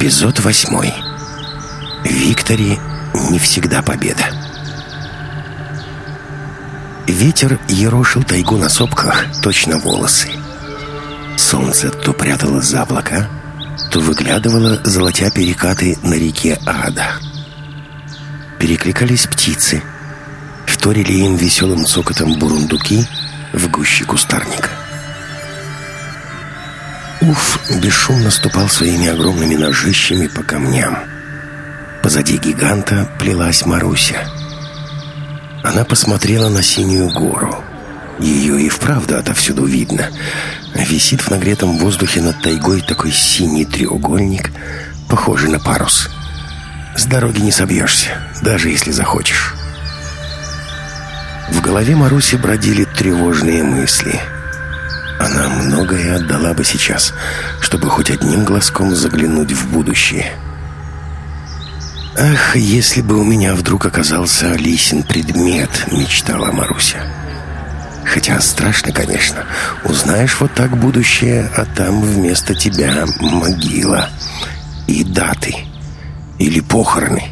Эпизод восьмой. Виктори не всегда победа. Ветер ерошил тайгу на сопках, точно волосы. Солнце то пряталось за облака, то выглядывало, золотя перекаты на реке Ада. Перекликались птицы. Вторили им веселым цокотом бурундуки в гуще кустарника. Уф бесшумно ступал своими огромными ножищами по камням. Позади гиганта плелась Маруся. Она посмотрела на синюю гору. Ее и вправду отовсюду видно. Висит в нагретом воздухе над тайгой такой синий треугольник, похожий на парус. С дороги не собьешься, даже если захочешь. В голове Маруси бродили тревожные мысли – она многое отдала бы сейчас, чтобы хоть одним глазком заглянуть в будущее. «Ах, если бы у меня вдруг оказался Алисин предмет», — мечтала Маруся. «Хотя страшно, конечно. Узнаешь вот так будущее, а там вместо тебя могила и даты или похороны».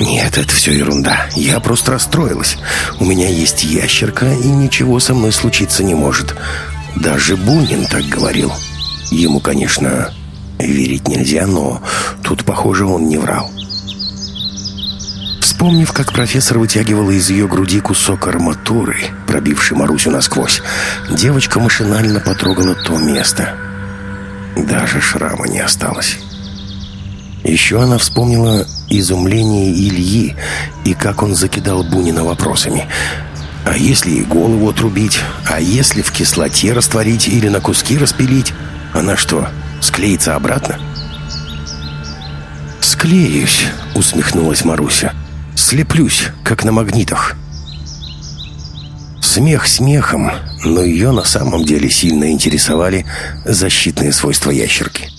«Нет, это все ерунда. Я просто расстроилась. У меня есть ящерка, и ничего со мной случиться не может. Даже Бунин так говорил. Ему, конечно, верить нельзя, но тут, похоже, он не врал. Вспомнив, как профессор вытягивала из ее груди кусок арматуры, пробивший Марусю насквозь, девочка машинально потрогала то место. Даже шрама не осталось. Еще она вспомнила изумление Ильи и как он закидал Бунина вопросами – а если и голову отрубить? А если в кислоте растворить или на куски распилить? Она что, склеится обратно? «Склеюсь», — усмехнулась Маруся. «Слеплюсь, как на магнитах». Смех смехом, но ее на самом деле сильно интересовали защитные свойства ящерки.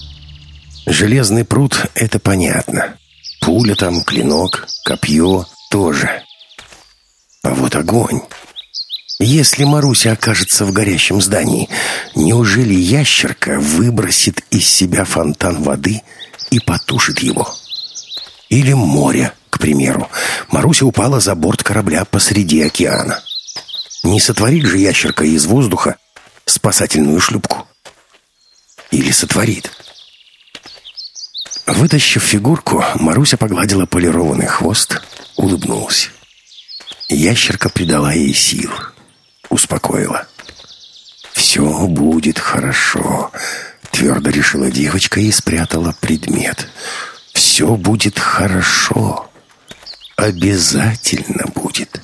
Железный пруд — это понятно. Пуля там, клинок, копье — тоже. А вот огонь... Если Маруся окажется в горящем здании, неужели ящерка выбросит из себя фонтан воды и потушит его? Или море, к примеру. Маруся упала за борт корабля посреди океана. Не сотворит же ящерка из воздуха спасательную шлюпку? Или сотворит? Вытащив фигурку, Маруся погладила полированный хвост, улыбнулась. Ящерка придала ей сил успокоила. «Все будет хорошо», — твердо решила девочка и спрятала предмет. «Все будет хорошо. Обязательно будет».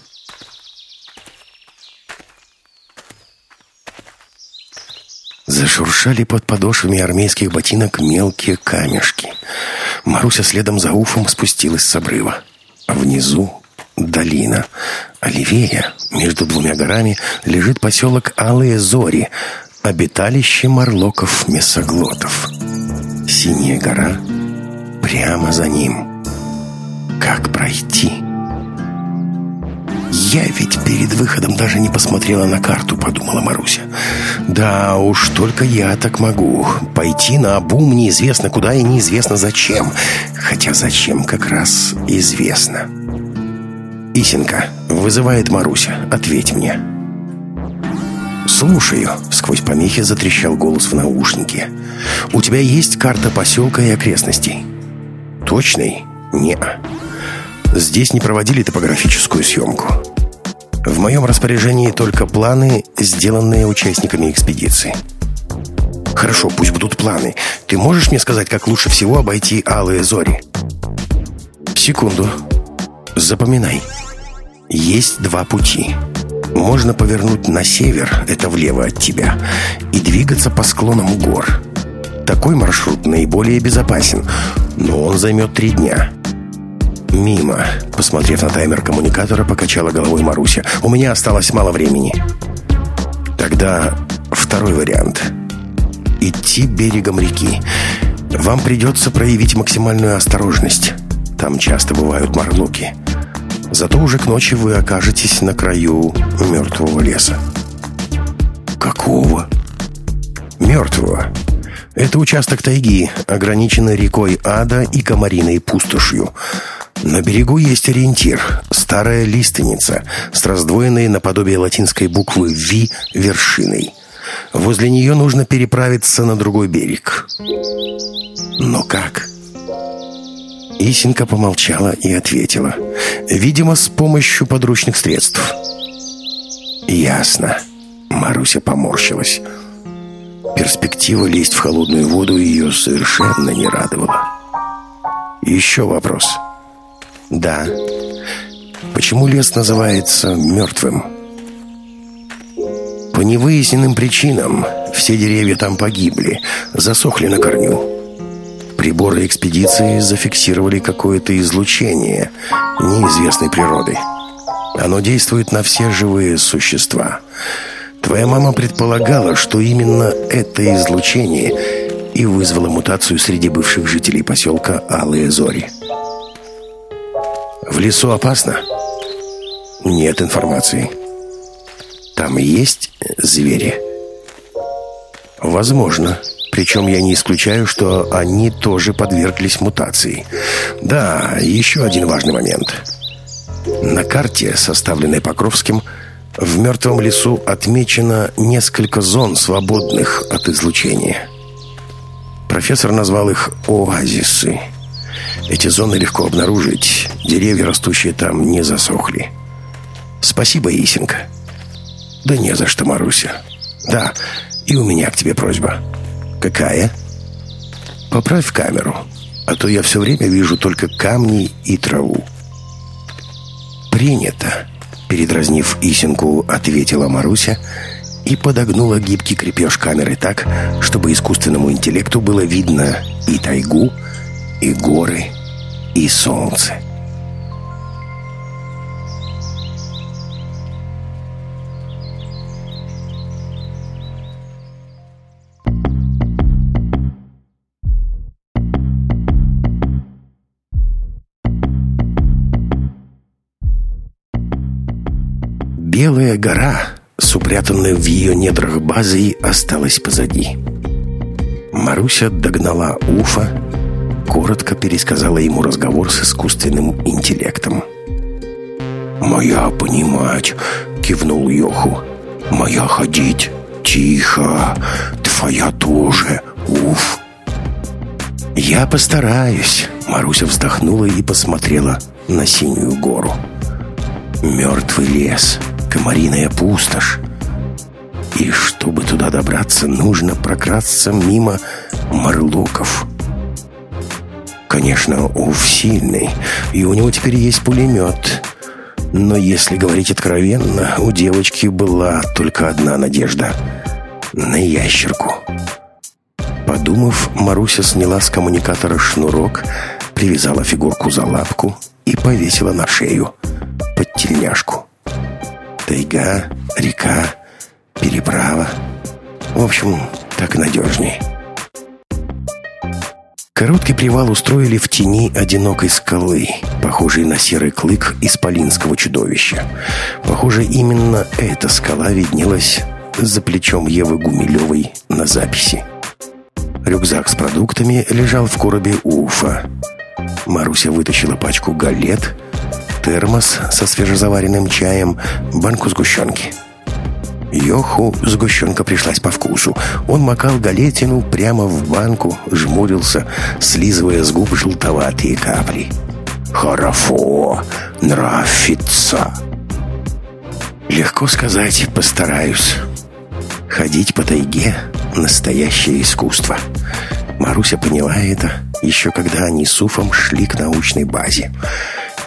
Зашуршали под подошвами армейских ботинок мелкие камешки. Маруся следом за уфом спустилась с обрыва. А внизу долина. А между двумя горами, лежит поселок Алые Зори, обиталище морлоков-мясоглотов. Синяя гора прямо за ним. Как пройти? «Я ведь перед выходом даже не посмотрела на карту», — подумала Маруся. «Да уж, только я так могу. Пойти на обум неизвестно куда и неизвестно зачем. Хотя зачем как раз известно». «Исенька, вызывает Маруся. Ответь мне». «Слушаю», — сквозь помехи затрещал голос в наушнике. «У тебя есть карта поселка и окрестностей?» «Точный? не. Здесь не проводили топографическую съемку. В моем распоряжении только планы, сделанные участниками экспедиции». «Хорошо, пусть будут планы. Ты можешь мне сказать, как лучше всего обойти Алые Зори?» «Секунду. Запоминай». Есть два пути. Можно повернуть на север, это влево от тебя, и двигаться по склонам гор. Такой маршрут наиболее безопасен, но он займет три дня. Мимо. Посмотрев на таймер коммуникатора, покачала головой Маруся. У меня осталось мало времени. Тогда второй вариант. Идти берегом реки. Вам придется проявить максимальную осторожность. Там часто бывают марлоки. Зато уже к ночи вы окажетесь на краю мертвого леса. Какого? Мертвого. Это участок тайги, ограниченный рекой Ада и Комариной пустошью. На берегу есть ориентир – старая лиственница с раздвоенной наподобие латинской буквы «Ви» вершиной. Возле нее нужно переправиться на другой берег. Но как? Исенька помолчала и ответила. Видимо, с помощью подручных средств. Ясно. Маруся поморщилась. Перспектива лезть в холодную воду ее совершенно не радовала. Еще вопрос. Да. Почему лес называется мертвым? По невыясненным причинам все деревья там погибли, засохли на корню. Приборы экспедиции зафиксировали какое-то излучение неизвестной природы. Оно действует на все живые существа – Твоя мама предполагала, что именно это излучение и вызвало мутацию среди бывших жителей поселка Алые Зори. В лесу опасно? Нет информации. Там есть звери? Возможно. Причем я не исключаю, что они тоже подверглись мутации. Да, еще один важный момент. На карте, составленной Покровским, в мертвом лесу отмечено несколько зон, свободных от излучения. Профессор назвал их оазисы. Эти зоны легко обнаружить. Деревья, растущие там, не засохли. Спасибо, Исенька. Да не за что, Маруся. Да, и у меня к тебе просьба. Какая? Поправь камеру, а то я все время вижу только камни и траву. Принято. Передразнив Исенку, ответила Маруся и подогнула гибкий крепеж камеры так, чтобы искусственному интеллекту было видно и тайгу, и горы, и солнце. Белая гора, с упрятанной в ее недрах базой, осталась позади. Маруся догнала Уфа, коротко пересказала ему разговор с искусственным интеллектом. «Моя понимать», — кивнул Йоху. «Моя ходить. Тихо. Твоя тоже. Уф». «Я постараюсь», — Маруся вздохнула и посмотрела на синюю гору. «Мертвый лес» комариная пустошь. И чтобы туда добраться, нужно прокрасться мимо морлоков. Конечно, Уф сильный, и у него теперь есть пулемет. Но если говорить откровенно, у девочки была только одна надежда — на ящерку. Подумав, Маруся сняла с коммуникатора шнурок, привязала фигурку за лапку и повесила на шею под тельняшку. Тайга, река, переправа. В общем, так надежней. Короткий привал устроили в тени одинокой скалы, похожей на серый клык исполинского чудовища. Похоже, именно эта скала виднелась за плечом Евы Гумилевой на записи. Рюкзак с продуктами лежал в коробе Уфа. Маруся вытащила пачку галет, термос со свежезаваренным чаем, банку сгущенки. Йоху сгущенка пришлась по вкусу. Он макал галетину прямо в банку, жмурился, слизывая с губ желтоватые капли. «Хорошо, нравится!» Легко сказать, постараюсь. Ходить по тайге — настоящее искусство. Маруся поняла это, еще когда они с Уфом шли к научной базе.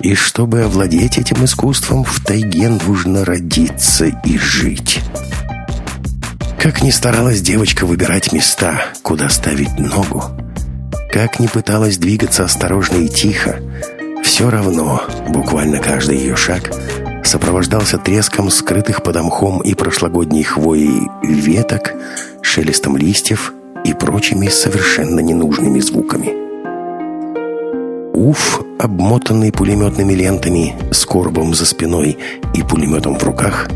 И чтобы овладеть этим искусством, в тайге нужно родиться и жить. Как ни старалась девочка выбирать места, куда ставить ногу, как ни пыталась двигаться осторожно и тихо, все равно буквально каждый ее шаг сопровождался треском скрытых под мхом и прошлогодней хвоей веток, шелестом листьев и прочими совершенно ненужными звуками. Уф, обмотанный пулеметными лентами, с коробом за спиной и пулеметом в руках,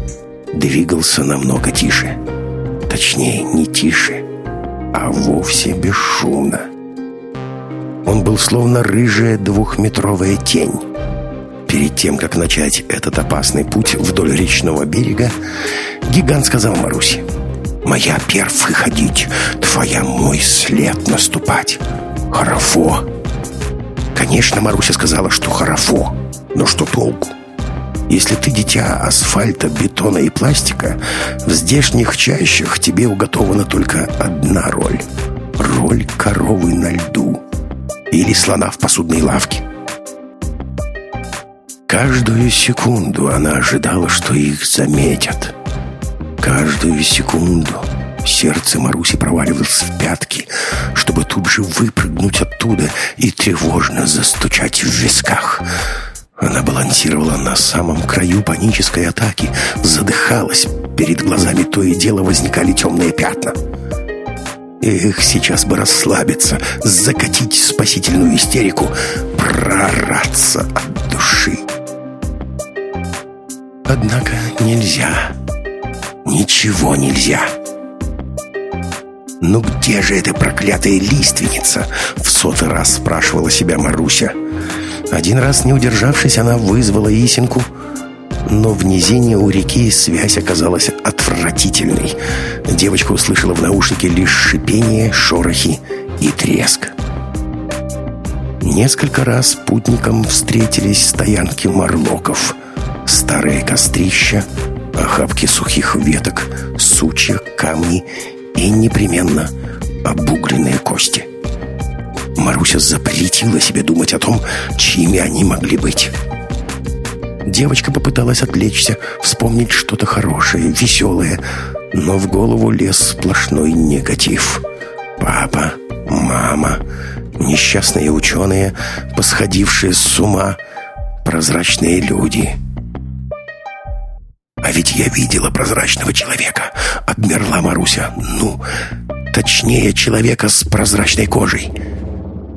двигался намного тише. Точнее, не тише, а вовсе бесшумно. Он был словно рыжая двухметровая тень. Перед тем, как начать этот опасный путь вдоль речного берега, гигант сказал Марусе, «Моя перв ходить, твоя мой след наступать. Хорошо». Конечно, Маруся сказала, что хорошо, но что толку? Если ты дитя асфальта, бетона и пластика, в здешних чащах тебе уготована только одна роль. Роль коровы на льду. Или слона в посудной лавке. Каждую секунду она ожидала, что их заметят. Каждую секунду сердце Маруси проваливалось в пятки, чтобы тут же выпрыгнуть оттуда и тревожно застучать в висках – она балансировала на самом краю панической атаки, задыхалась. Перед глазами то и дело возникали темные пятна. Эх, сейчас бы расслабиться, закатить спасительную истерику, прораться от души. Однако нельзя. Ничего нельзя. «Ну где же эта проклятая лиственница?» В сотый раз спрашивала себя Маруся. Один раз, не удержавшись, она вызвала Исинку, но в низине у реки связь оказалась отвратительной. Девочка услышала в наушнике лишь шипение, шорохи и треск. Несколько раз путникам встретились стоянки марлоков. Старые кострища, охапки сухих веток, сучья, камни и непременно обугленные кости. Маруся запретила себе думать о том, чьими они могли быть. Девочка попыталась отвлечься, вспомнить что-то хорошее, веселое, но в голову лез сплошной негатив. Папа, мама, несчастные ученые, посходившие с ума, прозрачные люди. «А ведь я видела прозрачного человека», — обмерла Маруся. «Ну, точнее, человека с прозрачной кожей».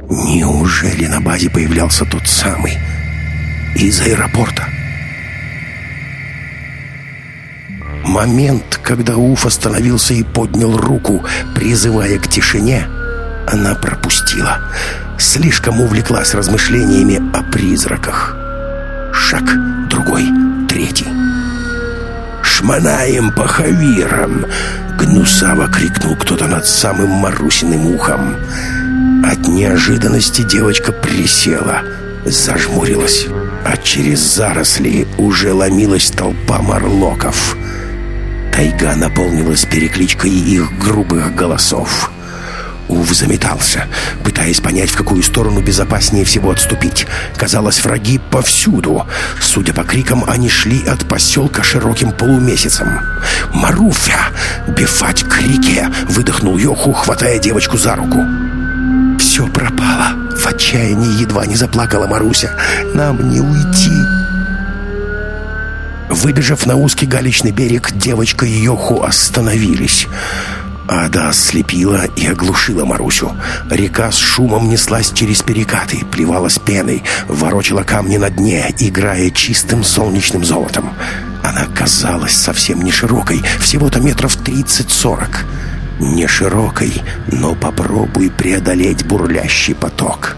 Неужели на базе появлялся тот самый из аэропорта? Момент, когда Уф остановился и поднял руку, призывая к тишине, она пропустила. Слишком увлеклась размышлениями о призраках. Шаг, другой, третий. «Шманаем по хавирам!» — гнусаво крикнул кто-то над самым Марусиным ухом. От неожиданности девочка присела, зажмурилась, а через заросли уже ломилась толпа морлоков. Тайга наполнилась перекличкой их грубых голосов. Ув заметался, пытаясь понять, в какую сторону безопаснее всего отступить. Казалось, враги повсюду. Судя по крикам, они шли от поселка широким полумесяцем. «Маруфя! Бефать к реке!» — выдохнул Йоху, хватая девочку за руку. Все пропало. В отчаянии едва не заплакала Маруся. Нам не уйти. Выбежав на узкий галечный берег, девочка и Йоху остановились. Ада ослепила и оглушила Марусю. Река с шумом неслась через перекаты, плевалась пеной, ворочала камни на дне, играя чистым солнечным золотом. Она казалась совсем не широкой, всего-то метров тридцать-сорок не широкой, но попробуй преодолеть бурлящий поток.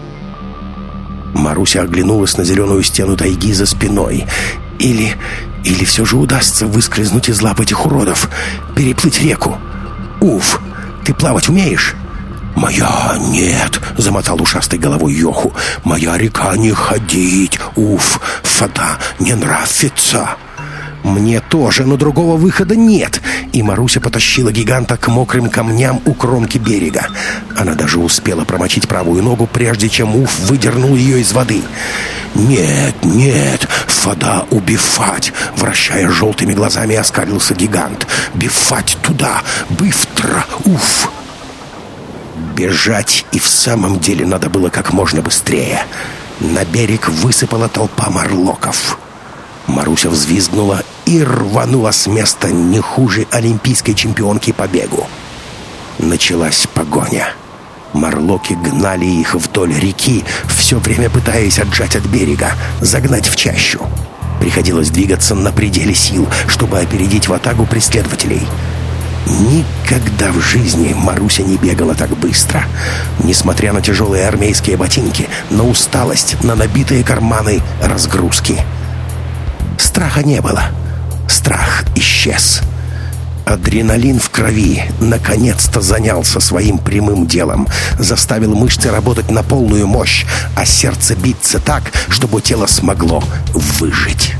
Маруся оглянулась на зеленую стену тайги за спиной. Или... или все же удастся выскользнуть из лап этих уродов, переплыть реку. Уф, ты плавать умеешь? «Моя нет!» — замотал ушастой головой Йоху. «Моя река не ходить! Уф, фата не нравится!» «Мне тоже, но другого выхода нет!» И Маруся потащила гиганта к мокрым камням у кромки берега. Она даже успела промочить правую ногу, прежде чем Уф выдернул ее из воды. «Нет, нет, вода убивать!» Вращая желтыми глазами, оскалился гигант. «Бифать туда! Быстро! Уф!» Бежать и в самом деле надо было как можно быстрее. На берег высыпала толпа морлоков. Маруся взвизгнула и рванула с места не хуже олимпийской чемпионки по бегу. Началась погоня. Марлоки гнали их вдоль реки, все время пытаясь отжать от берега, загнать в чащу. Приходилось двигаться на пределе сил, чтобы опередить в атаку преследователей. Никогда в жизни Маруся не бегала так быстро. Несмотря на тяжелые армейские ботинки, на усталость, на набитые карманы разгрузки. Страха не было. Страх исчез. Адреналин в крови наконец-то занялся своим прямым делом, заставил мышцы работать на полную мощь, а сердце биться так, чтобы тело смогло выжить.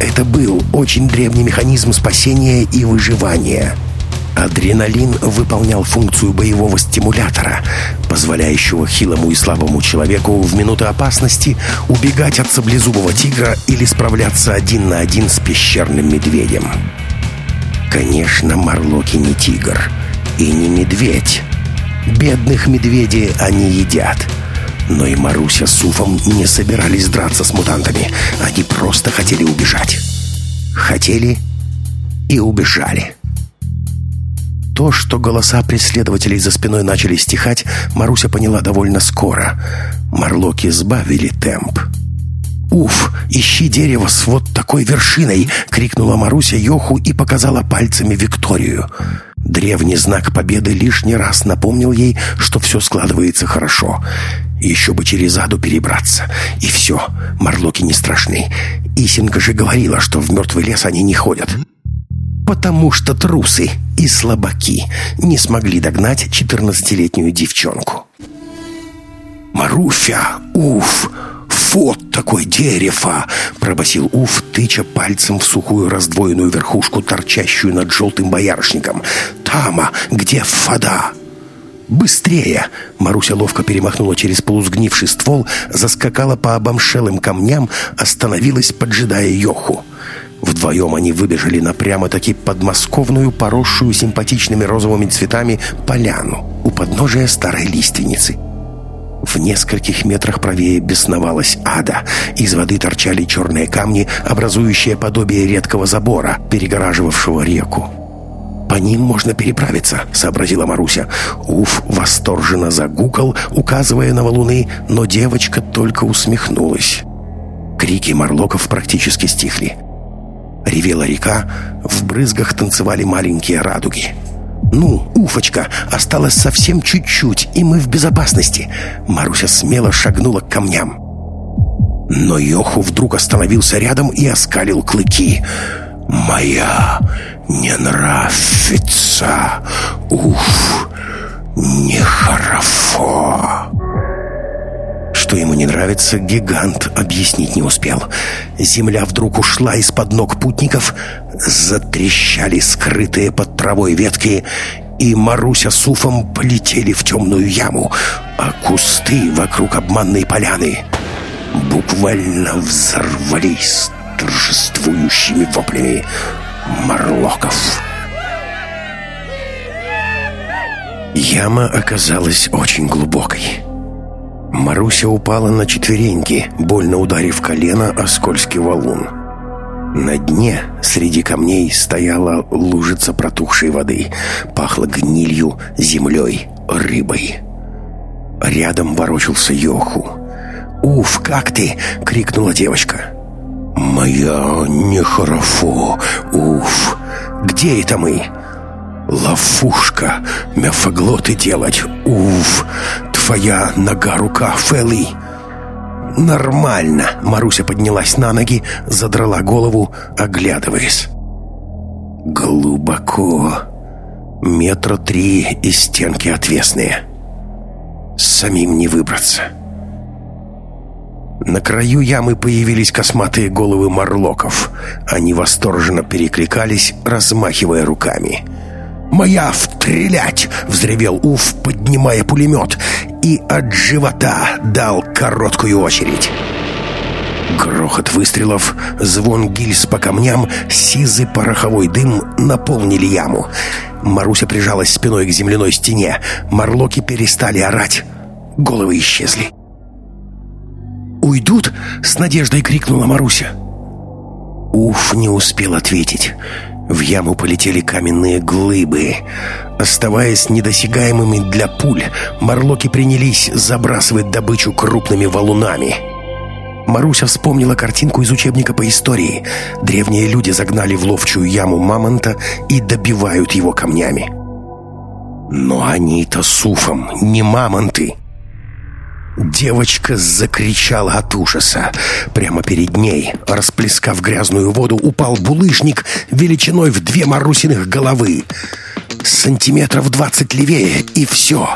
Это был очень древний механизм спасения и выживания. Адреналин выполнял функцию боевого стимулятора, позволяющего хилому и слабому человеку в минуты опасности убегать от саблезубого тигра или справляться один на один с пещерным медведем. Конечно, Марлоки не тигр и не медведь. Бедных медведей они едят. Но и Маруся с Уфом не собирались драться с мутантами. Они просто хотели убежать. Хотели и убежали. То, что голоса преследователей за спиной начали стихать, Маруся поняла довольно скоро. Марлоки сбавили темп. «Уф, ищи дерево с вот такой вершиной!» — крикнула Маруся Йоху и показала пальцами Викторию. Древний знак победы лишний раз напомнил ей, что все складывается хорошо. Еще бы через аду перебраться. И все, марлоки не страшны. Исинка же говорила, что в мертвый лес они не ходят. Потому что трусы и слабаки не смогли догнать четырнадцатилетнюю девчонку. «Маруся! Уф!» «Вот такое дерево!» — пробасил Уф, тыча пальцем в сухую раздвоенную верхушку, торчащую над желтым боярышником. «Тама, где вода?» «Быстрее!» Маруся ловко перемахнула через полусгнивший ствол, заскакала по обомшелым камням, остановилась, поджидая Йоху. Вдвоем они выбежали на прямо-таки подмосковную, поросшую симпатичными розовыми цветами поляну у подножия старой лиственницы. В нескольких метрах правее бесновалась ада. Из воды торчали черные камни, образующие подобие редкого забора, перегораживавшего реку. «По ним можно переправиться», — сообразила Маруся. Уф восторженно загукал, указывая на валуны, но девочка только усмехнулась. Крики морлоков практически стихли. Ревела река, в брызгах танцевали маленькие радуги. «Ну, Уфочка, осталось совсем чуть-чуть, и мы в безопасности!» Маруся смело шагнула к камням. Но Йоху вдруг остановился рядом и оскалил клыки. «Моя не нравится! Уф, нехорошо!» Что ему не нравится, гигант объяснить не успел. Земля вдруг ушла из-под ног путников, затрещали скрытые под травой ветки, и Маруся с Уфом полетели в темную яму, а кусты вокруг обманной поляны буквально взорвались торжествующими воплями морлоков. Яма оказалась очень глубокой. Маруся упала на четвереньки, больно ударив колено о скользкий валун. На дне среди камней стояла лужица протухшей воды. Пахло гнилью, землей, рыбой. Рядом ворочался Йоху. «Уф, как ты!» — крикнула девочка. «Моя нехорошо, уф! Где это мы?» «Ловушка! Мефаглоты делать, уф! Твоя нога-рука, Фэлли!» «Нормально!» — Маруся поднялась на ноги, задрала голову, оглядываясь. «Глубоко. Метра три и стенки отвесные. Самим не выбраться». На краю ямы появились косматые головы морлоков. Они восторженно перекликались, размахивая руками. «Моя стрелять!» — взревел Уф, поднимая пулемет, и от живота дал короткую очередь. Грохот выстрелов, звон гильз по камням, сизый пороховой дым наполнили яму. Маруся прижалась спиной к земляной стене. Марлоки перестали орать. Головы исчезли. «Уйдут?» — с надеждой крикнула Маруся. Уф не успел ответить. В яму полетели каменные глыбы. Оставаясь недосягаемыми для пуль, морлоки принялись забрасывать добычу крупными валунами. Маруся вспомнила картинку из учебника по истории. Древние люди загнали в ловчую яму мамонта и добивают его камнями. Но они-то с уфом не мамонты. Девочка закричала от ужаса. Прямо перед ней, расплескав грязную воду, упал булыжник величиной в две Марусиных головы. Сантиметров двадцать левее, и все.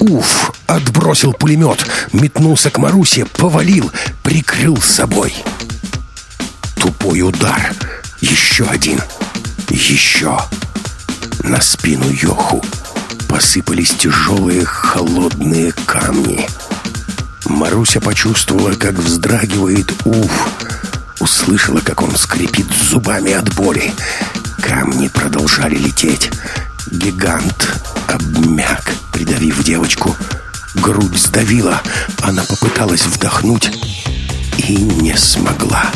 Уф! Отбросил пулемет, метнулся к Марусе, повалил, прикрыл собой. Тупой удар. Еще один. Еще. На спину Йоху посыпались тяжелые холодные камни. Маруся почувствовала, как вздрагивает уф. Услышала, как он скрипит зубами от боли. Камни продолжали лететь. Гигант обмяк, придавив девочку. Грудь сдавила. Она попыталась вдохнуть и не смогла.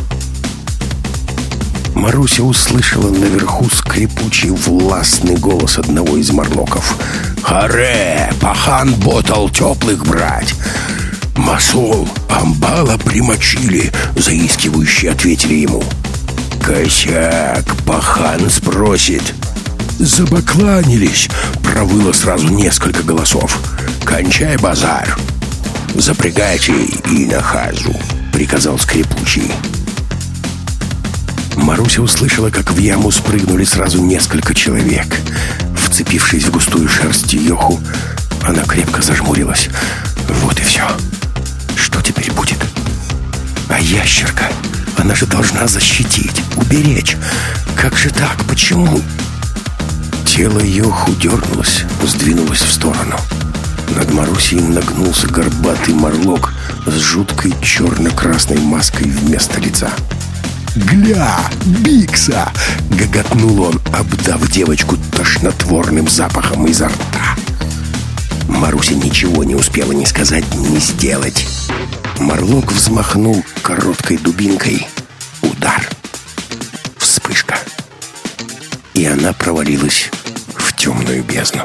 Маруся услышала наверху скрипучий властный голос одного из марлоков. «Харе! Пахан ботал теплых брать!» «Масол, амбала примочили!» Заискивающие ответили ему. «Косяк, пахан спросит!» «Забакланились!» Провыло сразу несколько голосов. «Кончай базар!» «Запрягайте и на хазу!» Приказал скрипучий. Маруся услышала, как в яму спрыгнули сразу несколько человек. Вцепившись в густую шерсть Йоху, она крепко зажмурилась. Вот и все. Что теперь будет? А ящерка? Она же должна защитить, уберечь. Как же так? Почему? Тело Йоху дернулось, сдвинулось в сторону. Над Марусей нагнулся горбатый морлок с жуткой черно-красной маской вместо лица. «Гля! Бикса!» — гоготнул он, обдав девочку тошнотворным запахом изо рта. Маруся ничего не успела ни сказать, ни сделать. Марлок взмахнул короткой дубинкой. Удар. Вспышка. И она провалилась в темную бездну.